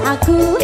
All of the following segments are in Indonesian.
aku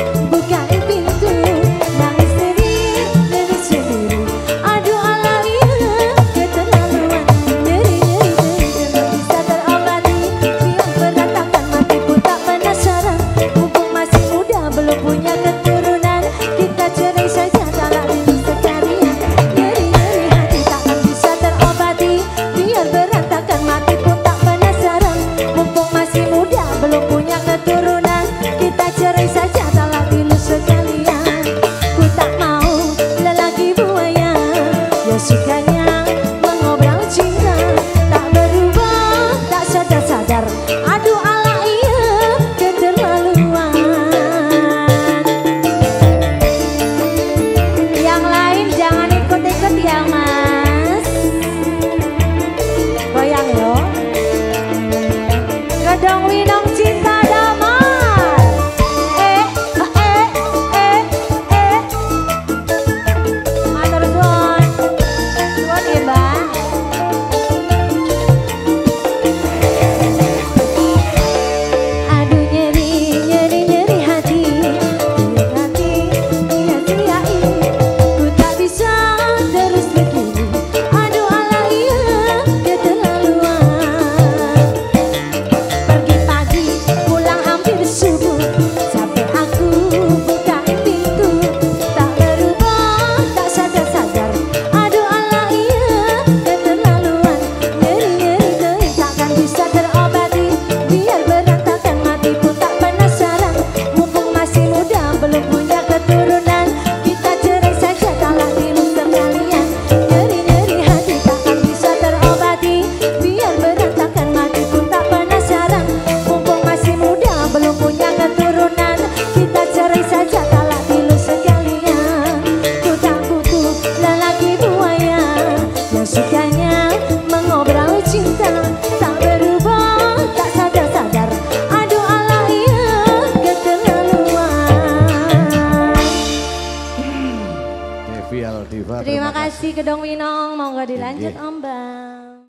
Kadang winang Terima kasih Kedong Winong, mau nggak dilanjut Om Bang.